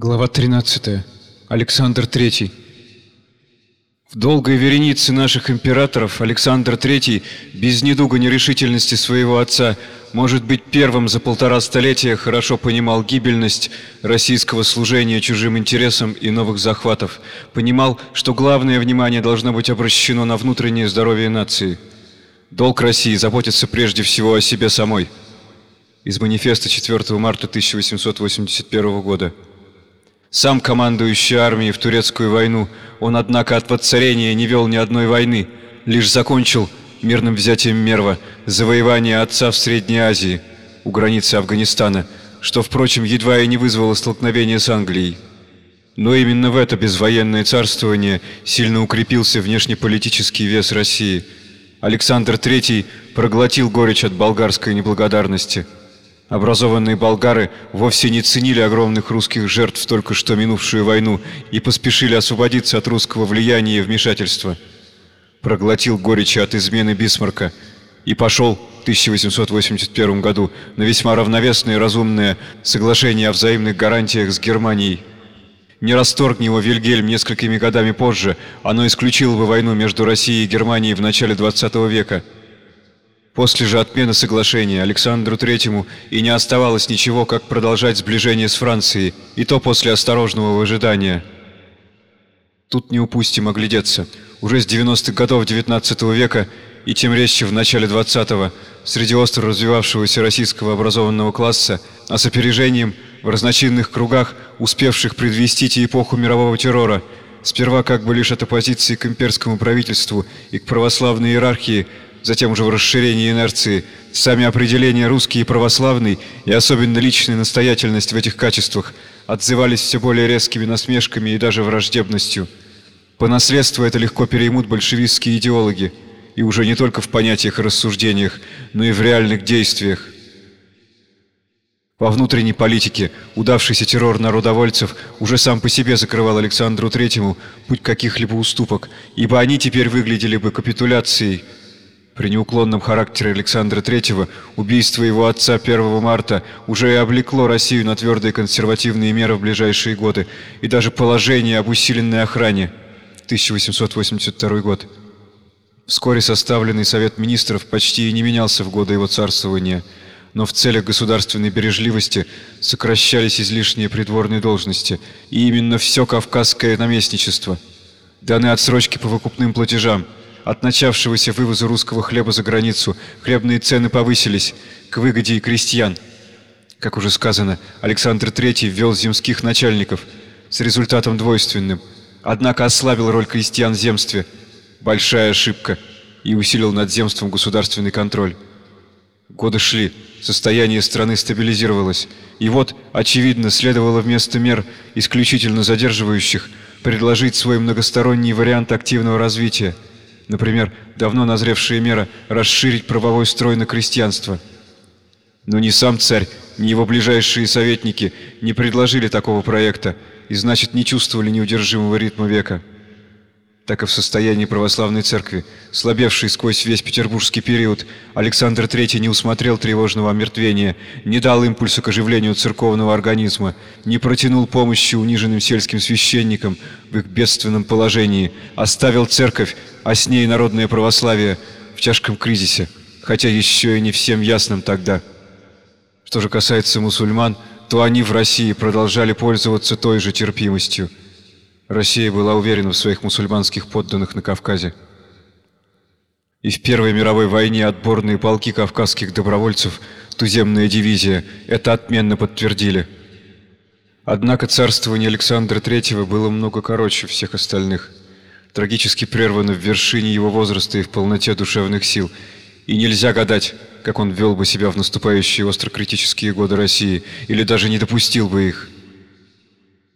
Глава 13. Александр III. В долгой веренице наших императоров Александр III, без недуга нерешительности своего отца, может быть первым за полтора столетия хорошо понимал гибельность российского служения чужим интересам и новых захватов, понимал, что главное внимание должно быть обращено на внутреннее здоровье нации. Долг России заботиться прежде всего о себе самой. Из манифеста 4 марта 1881 года. Сам командующий армией в турецкую войну, он, однако, от воцарения не вел ни одной войны, лишь закончил мирным взятием Мерва завоевание отца в Средней Азии, у границы Афганистана, что, впрочем, едва и не вызвало столкновения с Англией. Но именно в это безвоенное царствование сильно укрепился внешнеполитический вес России. Александр III проглотил горечь от болгарской неблагодарности – Образованные болгары вовсе не ценили огромных русских жертв только что минувшую войну и поспешили освободиться от русского влияния и вмешательства. Проглотил горечь от измены Бисмарка и пошел в 1881 году на весьма равновесное и разумное соглашение о взаимных гарантиях с Германией. Не расторгни его Вильгельм несколькими годами позже, оно исключило бы войну между Россией и Германией в начале XX века – После же отмены соглашения Александру Третьему и не оставалось ничего, как продолжать сближение с Францией, и то после осторожного выжидания. Тут не упустим оглядеться. Уже с 90-х годов XIX века и тем резче в начале 20-го, среди остро развивавшегося российского образованного класса, а с опережением в разночинных кругах, успевших предвестить эпоху мирового террора, сперва как бы лишь от оппозиции к имперскому правительству и к православной иерархии – затем уже в расширении инерции, сами определения русский и православный и особенно личная настоятельность в этих качествах отзывались все более резкими насмешками и даже враждебностью. По наследству это легко переймут большевистские идеологи, и уже не только в понятиях и рассуждениях, но и в реальных действиях. Во внутренней политике удавшийся террор народовольцев уже сам по себе закрывал Александру Третьему путь каких-либо уступок, ибо они теперь выглядели бы капитуляцией – при неуклонном характере Александра III убийство его отца 1 марта уже и облекло Россию на твердые консервативные меры в ближайшие годы и даже положение об усиленной охране 1882 год. Вскоре составленный Совет Министров почти и не менялся в годы его царствования, но в целях государственной бережливости сокращались излишние придворные должности, и именно все кавказское наместничество. Даны отсрочки по выкупным платежам – от начавшегося вывоза русского хлеба за границу хлебные цены повысились к выгоде и крестьян. Как уже сказано, Александр III ввел земских начальников с результатом двойственным, однако ослабил роль крестьян в земстве, большая ошибка, и усилил над земством государственный контроль. Годы шли, состояние страны стабилизировалось, и вот, очевидно, следовало вместо мер, исключительно задерживающих, предложить свой многосторонний вариант активного развития – Например, давно назревшая мера расширить правовой строй на крестьянство. Но ни сам царь, ни его ближайшие советники не предложили такого проекта и, значит, не чувствовали неудержимого ритма века так и в состоянии православной церкви, слабевшей сквозь весь петербургский период, Александр III не усмотрел тревожного омертвения, не дал импульса к оживлению церковного организма, не протянул помощи униженным сельским священникам в их бедственном положении, оставил церковь, а с ней народное православие в тяжком кризисе, хотя еще и не всем ясным тогда. Что же касается мусульман, то они в России продолжали пользоваться той же терпимостью. Россия была уверена в своих мусульманских подданных на Кавказе. И в Первой мировой войне отборные полки кавказских добровольцев, туземная дивизия, это отменно подтвердили. Однако царствование Александра III было много короче всех остальных, трагически прервано в вершине его возраста и в полноте душевных сил, и нельзя гадать, как он вел бы себя в наступающие острокритические годы России, или даже не допустил бы их –